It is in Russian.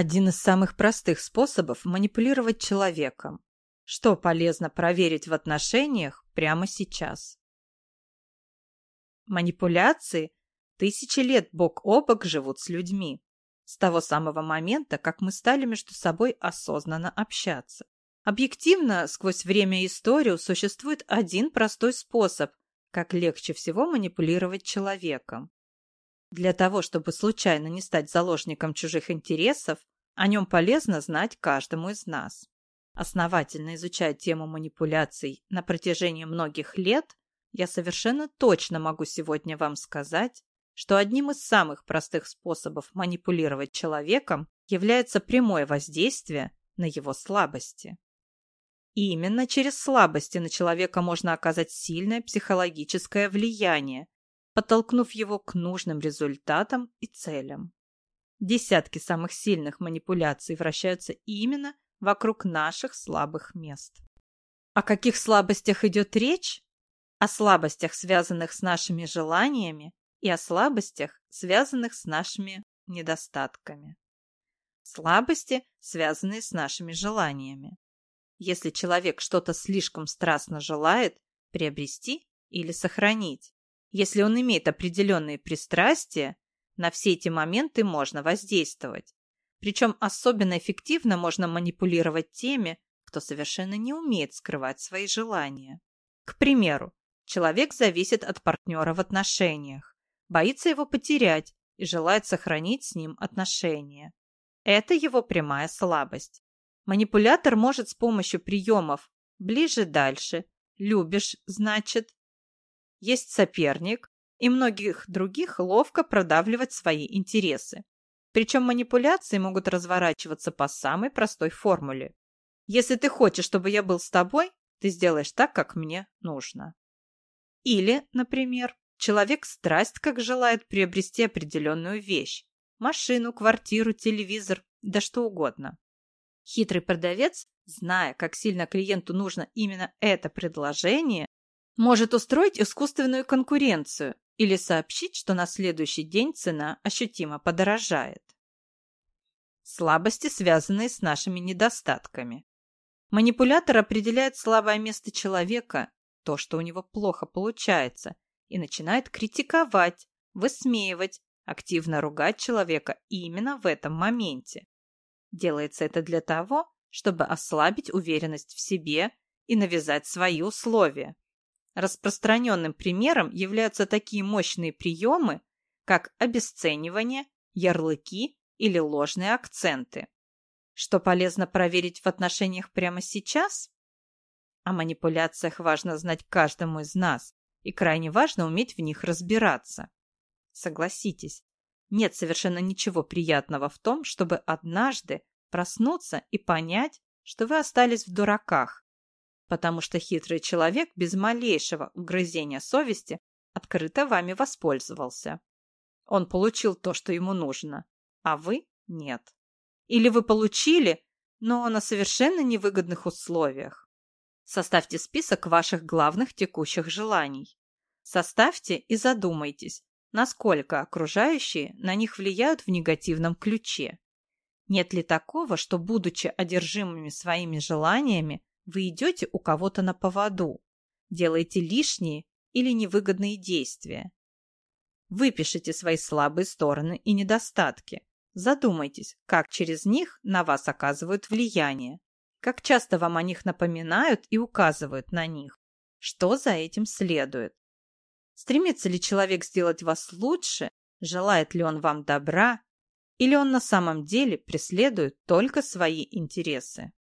Один из самых простых способов манипулировать человеком. Что полезно проверить в отношениях прямо сейчас. Манипуляции тысячи лет бок о бок живут с людьми. С того самого момента, как мы стали между собой осознанно общаться. Объективно, сквозь время и историю существует один простой способ, как легче всего манипулировать человеком. Для того, чтобы случайно не стать заложником чужих интересов, о нем полезно знать каждому из нас. Основательно изучая тему манипуляций на протяжении многих лет, я совершенно точно могу сегодня вам сказать, что одним из самых простых способов манипулировать человеком является прямое воздействие на его слабости. И именно через слабости на человека можно оказать сильное психологическое влияние, подтолкнув его к нужным результатам и целям. Десятки самых сильных манипуляций вращаются именно вокруг наших слабых мест. О каких слабостях идет речь? О слабостях, связанных с нашими желаниями, и о слабостях, связанных с нашими недостатками. Слабости, связанные с нашими желаниями. Если человек что-то слишком страстно желает приобрести или сохранить, если он имеет определенные пристрастия, на все эти моменты можно воздействовать. Причем особенно эффективно можно манипулировать теми, кто совершенно не умеет скрывать свои желания. К примеру, человек зависит от партнера в отношениях, боится его потерять и желает сохранить с ним отношения. Это его прямая слабость. Манипулятор может с помощью приемов «ближе-дальше», «любишь, значит», есть соперник и многих других ловко продавливать свои интересы. Причем манипуляции могут разворачиваться по самой простой формуле. Если ты хочешь, чтобы я был с тобой, ты сделаешь так, как мне нужно. Или, например, человек страсть как желает приобрести определенную вещь. Машину, квартиру, телевизор, да что угодно. Хитрый продавец, зная, как сильно клиенту нужно именно это предложение, может устроить искусственную конкуренцию или сообщить, что на следующий день цена ощутимо подорожает. Слабости, связанные с нашими недостатками. Манипулятор определяет слабое место человека, то, что у него плохо получается, и начинает критиковать, высмеивать, активно ругать человека именно в этом моменте. Делается это для того, чтобы ослабить уверенность в себе и навязать свои условия. Распространенным примером являются такие мощные приемы, как обесценивание, ярлыки или ложные акценты. Что полезно проверить в отношениях прямо сейчас? О манипуляциях важно знать каждому из нас, и крайне важно уметь в них разбираться. Согласитесь, нет совершенно ничего приятного в том, чтобы однажды проснуться и понять, что вы остались в дураках, потому что хитрый человек без малейшего угрызения совести открыто вами воспользовался. Он получил то, что ему нужно, а вы нет. Или вы получили, но на совершенно невыгодных условиях. Составьте список ваших главных текущих желаний. Составьте и задумайтесь, насколько окружающие на них влияют в негативном ключе. Нет ли такого, что, будучи одержимыми своими желаниями, вы идете у кого-то на поводу, делаете лишние или невыгодные действия. Выпишите свои слабые стороны и недостатки. Задумайтесь, как через них на вас оказывают влияние, как часто вам о них напоминают и указывают на них, что за этим следует. Стремится ли человек сделать вас лучше, желает ли он вам добра, или он на самом деле преследует только свои интересы.